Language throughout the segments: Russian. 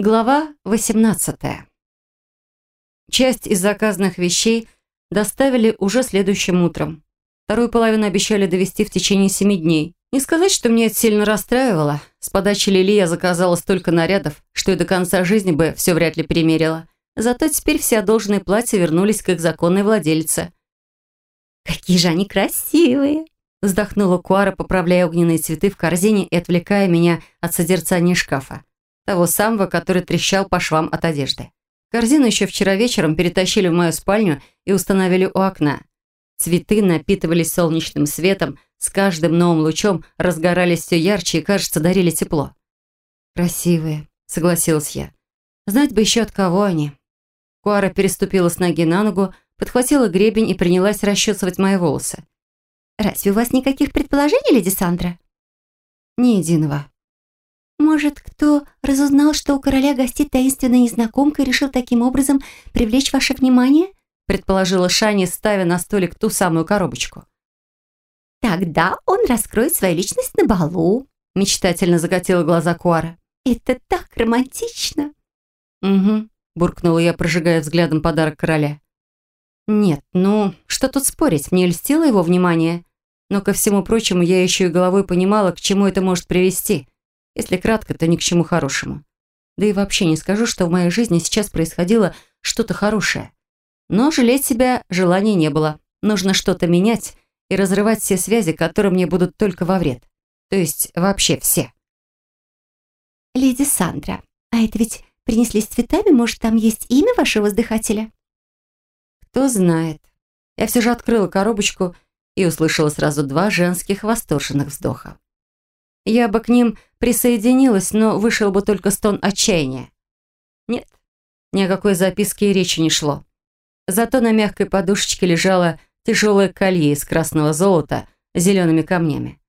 Глава 18. Часть из заказанных вещей доставили уже следующим утром. Вторую половину обещали довести в течение семи дней. Не сказать, что мне это сильно расстраивало. С подачи Лили я заказала столько нарядов, что и до конца жизни бы все вряд ли примерила. Зато теперь все одолженные платья вернулись к их законной владельце. «Какие же они красивые!» Вздохнула Куара, поправляя огненные цветы в корзине и отвлекая меня от созерцания шкафа того самого, который трещал по швам от одежды. Корзину еще вчера вечером перетащили в мою спальню и установили у окна. Цветы напитывались солнечным светом, с каждым новым лучом разгорались все ярче и, кажется, дарили тепло. «Красивые», — согласилась я. «Знать бы еще от кого они». Куара переступила с ноги на ногу, подхватила гребень и принялась расчесывать мои волосы. «Разве у вас никаких предположений, леди Сандра?» «Ни единого», «Может, кто разузнал, что у короля гостит таинственная незнакомка и решил таким образом привлечь ваше внимание?» предположила Шани, ставя на столик ту самую коробочку. «Тогда он раскроет свою личность на балу», мечтательно закатила глаза Куара. «Это так романтично!» «Угу», буркнула я, прожигая взглядом подарок короля. «Нет, ну, что тут спорить, мне льстило его внимание. Но, ко всему прочему, я еще и головой понимала, к чему это может привести. Если кратко, то ни к чему хорошему. Да и вообще не скажу, что в моей жизни сейчас происходило что-то хорошее. Но жалеть себя желания не было. Нужно что-то менять и разрывать все связи, которые мне будут только во вред. То есть вообще все. «Леди Сандра, а это ведь принесли с цветами? Может, там есть имя вашего воздыхателя?» Кто знает. Я все же открыла коробочку и услышала сразу два женских восторженных вздоха. Я бы к ним присоединилась, но вышел бы только стон отчаяния. Нет, ни о какой записке и речи не шло. Зато на мягкой подушечке лежало тяжелое колье из красного золота с зелеными камнями.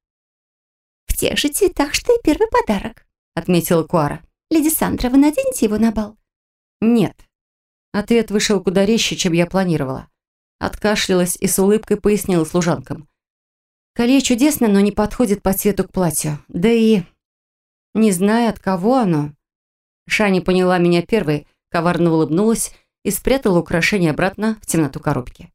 «В тех же цветах, что и первый подарок», — отметила Куара. «Леди Сандра, вы наденете его на бал?» «Нет». Ответ вышел куда резче, чем я планировала. Откашлялась и с улыбкой пояснила служанкам. Колье чудесно, но не подходит по цвету к платью. Да и... Не знаю, от кого оно. Шани поняла меня первой, коварно улыбнулась и спрятала украшение обратно в темноту коробки.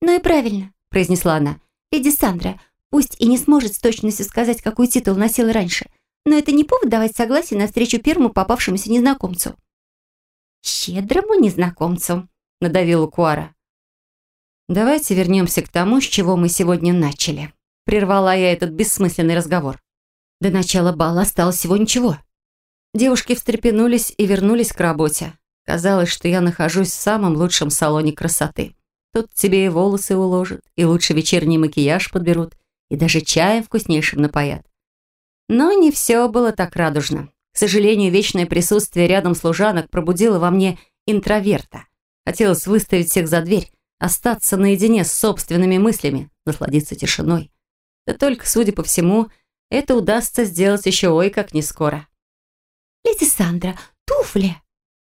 «Ну и правильно», — произнесла она. «Леди Сандра, пусть и не сможет с точностью сказать, какой титул носила раньше, но это не повод давать согласие навстречу первому попавшемуся незнакомцу». «Щедрому незнакомцу», — надавила Куара. «Давайте вернемся к тому, с чего мы сегодня начали», Прервала я этот бессмысленный разговор. До начала бала осталось всего ничего. Девушки встрепенулись и вернулись к работе. Казалось, что я нахожусь в самом лучшем салоне красоты. Тут тебе и волосы уложат, и лучше вечерний макияж подберут, и даже чаем вкуснейшим напоят. Но не все было так радужно. К сожалению, вечное присутствие рядом служанок пробудило во мне интроверта. Хотелось выставить всех за дверь, остаться наедине с собственными мыслями, насладиться тишиной. Да только, судя по всему, это удастся сделать еще ой как не скоро. «Леди Сандра, туфли!»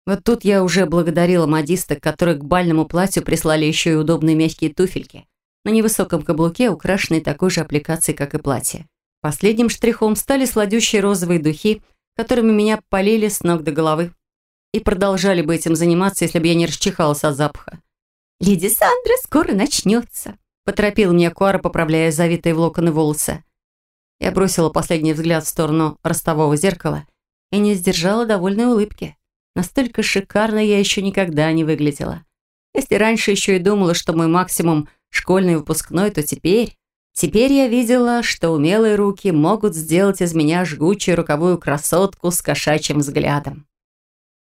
Вот тут я уже благодарила модисток, которые к бальному платью прислали еще и удобные мягкие туфельки на невысоком каблуке, украшенные такой же аппликацией, как и платье. Последним штрихом стали сладющие розовые духи, которыми меня полили с ног до головы. И продолжали бы этим заниматься, если бы я не расчихалась от запаха. «Леди Сандра, скоро начнется!» Поторопил меня Куара, поправляя завитые в локоны волосы. Я бросила последний взгляд в сторону ростового зеркала и не сдержала довольной улыбки. Настолько шикарно я еще никогда не выглядела. Если раньше еще и думала, что мой максимум школьный выпускной, то теперь... Теперь я видела, что умелые руки могут сделать из меня жгучую руковую красотку с кошачьим взглядом.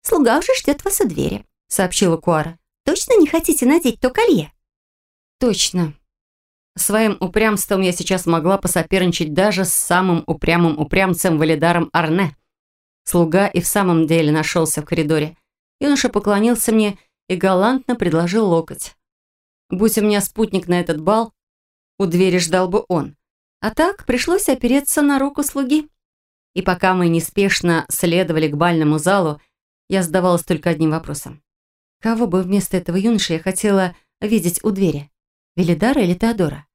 «Слуга уже ждет вас у двери», — сообщила Куара. «Точно не хотите надеть то колье?» «Точно», Своим упрямством я сейчас могла посоперничать даже с самым упрямым упрямцем Валидаром Арне. Слуга и в самом деле нашелся в коридоре. Юноша поклонился мне и галантно предложил локоть. Будь у меня спутник на этот бал, у двери ждал бы он. А так пришлось опереться на руку слуги. И пока мы неспешно следовали к бальному залу, я задавалась только одним вопросом. Кого бы вместо этого юноши я хотела видеть у двери? Велидара или Теодора?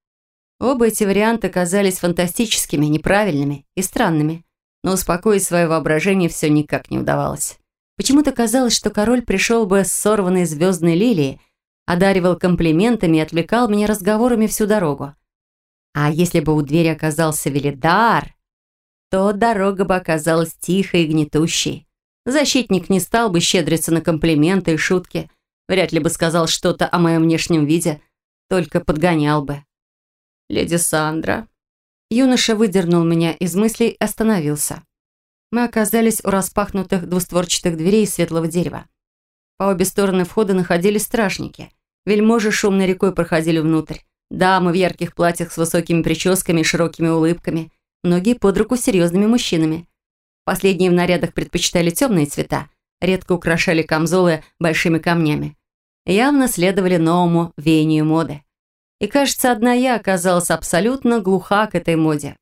Оба эти варианта казались фантастическими, неправильными и странными, но успокоить свое воображение все никак не удавалось. Почему-то казалось, что король пришел бы с сорванной звездной лилии, одаривал комплиментами и отвлекал меня разговорами всю дорогу. А если бы у двери оказался Велидар, то дорога бы оказалась тихой и гнетущей. Защитник не стал бы щедриться на комплименты и шутки, вряд ли бы сказал что-то о моем внешнем виде, только подгонял бы. «Леди Сандра». Юноша выдернул меня из мыслей и остановился. Мы оказались у распахнутых двустворчатых дверей из светлого дерева. По обе стороны входа находились стражники. Вельможи шумной рекой проходили внутрь. Дамы в ярких платьях с высокими прическами и широкими улыбками. Многие под руку с серьезными мужчинами. Последние в нарядах предпочитали темные цвета, редко украшали камзолы большими камнями. Явно следовали новому веянию моды. И, кажется, одна я оказалась абсолютно глуха к этой моде.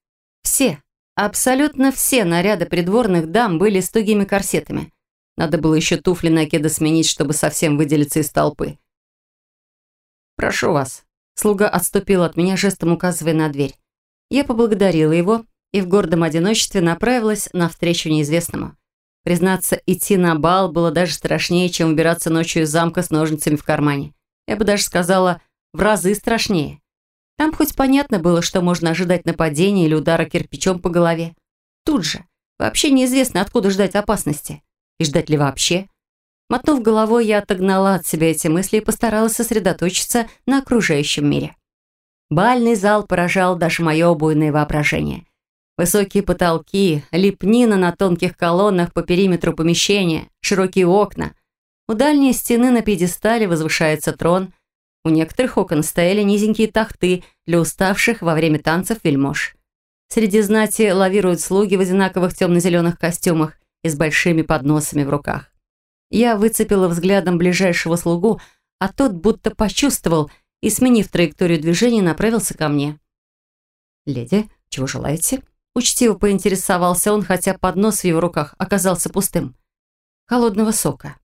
Все, абсолютно все наряды придворных дам были с тугими корсетами. Надо было еще туфли на кеды сменить, чтобы совсем выделиться из толпы. «Прошу вас». Слуга отступил от меня, жестом указывая на дверь. Я поблагодарила его и в гордом одиночестве направилась навстречу неизвестному. Признаться, идти на бал было даже страшнее, чем убираться ночью из замка с ножницами в кармане. Я бы даже сказала, в разы страшнее. Там хоть понятно было, что можно ожидать нападения или удара кирпичом по голове. Тут же. Вообще неизвестно, откуда ждать опасности. И ждать ли вообще. Мотнув головой, я отогнала от себя эти мысли и постаралась сосредоточиться на окружающем мире. Бальный зал поражал даже мое буйное воображение. Высокие потолки, лепнина на тонких колоннах по периметру помещения, широкие окна. У дальней стены на пьедестале возвышается трон. У некоторых окон стояли низенькие тахты для уставших во время танцев вельмож. Среди знати лавируют слуги в одинаковых темно-зеленых костюмах и с большими подносами в руках. Я выцепила взглядом ближайшего слугу, а тот будто почувствовал и, сменив траекторию движения, направился ко мне. «Леди, чего желаете?» Учтиво поинтересовался он, хотя поднос в его руках оказался пустым. Холодного сока.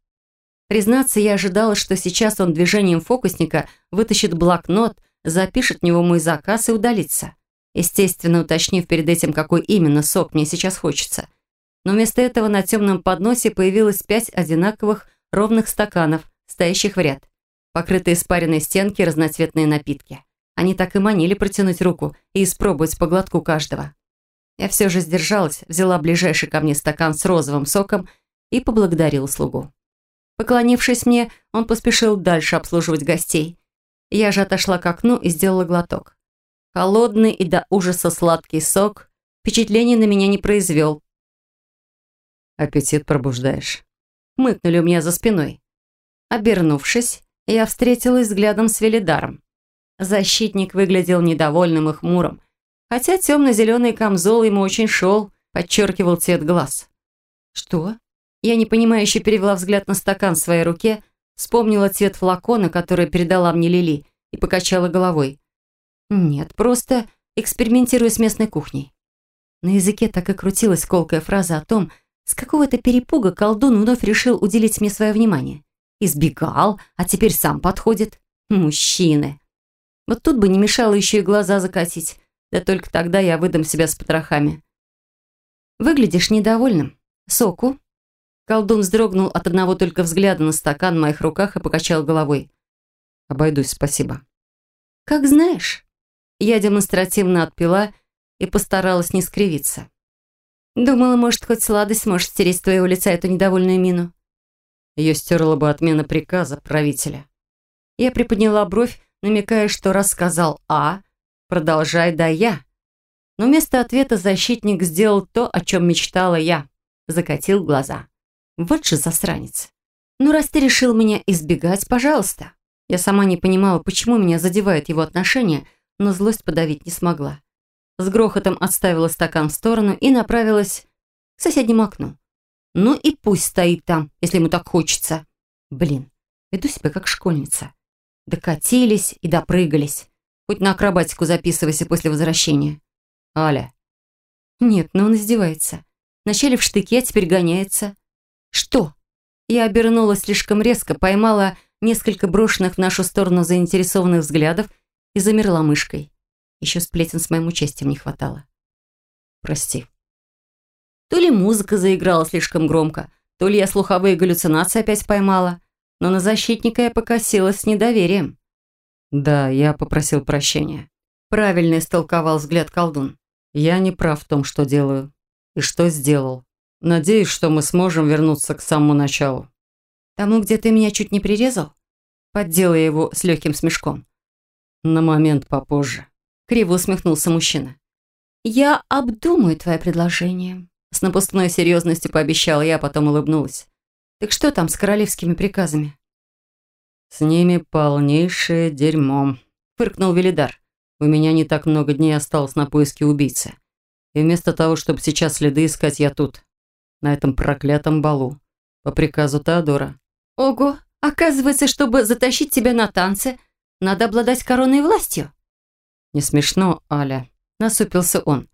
Признаться, я ожидала, что сейчас он движением фокусника вытащит блокнот, запишет в него мой заказ и удалится. Естественно, уточнив перед этим, какой именно сок мне сейчас хочется. Но вместо этого на темном подносе появилось пять одинаковых ровных стаканов, стоящих в ряд. Покрытые испаренной стенки разноцветные напитки. Они так и манили протянуть руку и испробовать по глотку каждого. Я все же сдержалась, взяла ближайший ко мне стакан с розовым соком и поблагодарила слугу. Поклонившись мне, он поспешил дальше обслуживать гостей. Я же отошла к окну и сделала глоток. Холодный и до ужаса сладкий сок впечатления на меня не произвел. «Аппетит пробуждаешь», — мыкнули у меня за спиной. Обернувшись, я встретилась взглядом с Велидаром. Защитник выглядел недовольным и хмурым, Хотя темно-зеленый камзол ему очень шел, подчеркивал цвет глаз. «Что?» Я непонимающе перевела взгляд на стакан в своей руке, вспомнила цвет флакона, который передала мне Лили, и покачала головой. «Нет, просто экспериментирую с местной кухней». На языке так и крутилась колкая фраза о том, с какого-то перепуга колдун вновь решил уделить мне свое внимание. Избегал, а теперь сам подходит. Мужчины. Вот тут бы не мешало еще и глаза закатить. Да только тогда я выдам себя с потрохами. Выглядишь недовольным. Соку?» Колдун вздрогнул от одного только взгляда на стакан в моих руках и покачал головой. «Обойдусь, спасибо». «Как знаешь». Я демонстративно отпила и постаралась не скривиться. Думала, может, хоть сладость сможет стереть с твоего лица эту недовольную мину. Ее стерла бы отмена приказа правителя. Я приподняла бровь, намекая, что рассказал «А», Продолжай, да я. Но вместо ответа защитник сделал то, о чем мечтала я. Закатил глаза. Вот же засранец. Ну, раз ты решил меня избегать, пожалуйста. Я сама не понимала, почему меня задевают его отношения, но злость подавить не смогла. С грохотом отставила стакан в сторону и направилась к соседнему окну. Ну и пусть стоит там, если ему так хочется. Блин, веду себя как школьница. Докатились и допрыгались. Хоть на акробатику записывайся после возвращения. Аля. Нет, но он издевается. Вначале в штыке, а теперь гоняется. Что? Я обернулась слишком резко, поймала несколько брошенных в нашу сторону заинтересованных взглядов и замерла мышкой. Еще сплетен с моим участием не хватало. Прости. То ли музыка заиграла слишком громко, То ли я слуховые галлюцинации опять поймала, но на защитника я покосилась с недоверием. Да, я попросил прощения. Правильно истолковал взгляд колдун. Я не прав в том, что делаю. И что сделал. Надеюсь, что мы сможем вернуться к самому началу. Тому, где ты меня чуть не прирезал? Поддела его с легким смешком. На момент попозже. Криво усмехнулся мужчина. «Я обдумаю твое предложение», — с напускной серьезностью пообещала я, а потом улыбнулась. «Так что там с королевскими приказами?» «С ними полнейшее дерьмо», — фыркнул Велидар. «У меня не так много дней осталось на поиски убийцы. И вместо того, чтобы сейчас следы искать, я тут, на этом проклятом балу, по приказу Теодора». «Ого, оказывается, чтобы затащить тебя на танцы, надо обладать короной властью». «Не смешно, Аля», — насупился он.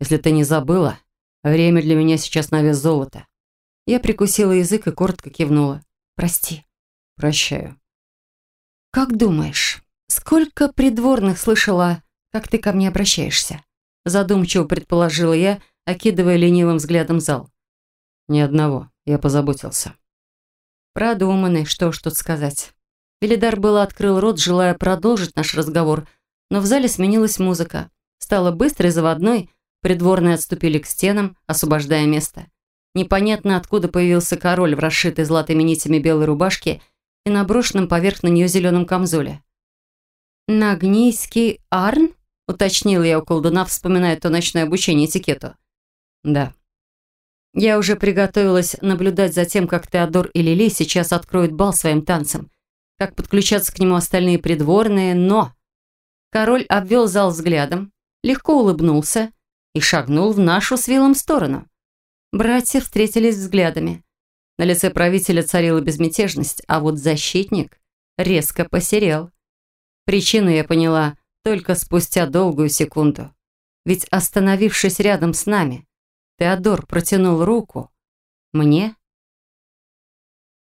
«Если ты не забыла, время для меня сейчас на вес золота». Я прикусила язык и коротко кивнула. «Прости». «Прощаю». «Как думаешь, сколько придворных слышала, как ты ко мне обращаешься?» Задумчиво предположила я, окидывая ленивым взглядом зал. «Ни одного, я позаботился». Продуманный, что ж тут сказать. Велидар было открыл рот, желая продолжить наш разговор, но в зале сменилась музыка. Стало быстрой заводной, придворные отступили к стенам, освобождая место. Непонятно, откуда появился король в расшитой золотыми нитями белой рубашке и наброшенном поверх на нее зеленом камзоле. «Нагнийский Арн?» — уточнил я у колдуна, вспоминая то ночное обучение этикету. «Да». Я уже приготовилась наблюдать за тем, как Теодор и Лили сейчас откроют бал своим танцем, как подключаться к нему остальные придворные, но... Король обвел зал взглядом, легко улыбнулся и шагнул в нашу с Виллом сторону. Братья встретились взглядами. На лице правителя царила безмятежность, а вот защитник резко посерел. Причину я поняла только спустя долгую секунду. Ведь остановившись рядом с нами, Теодор протянул руку мне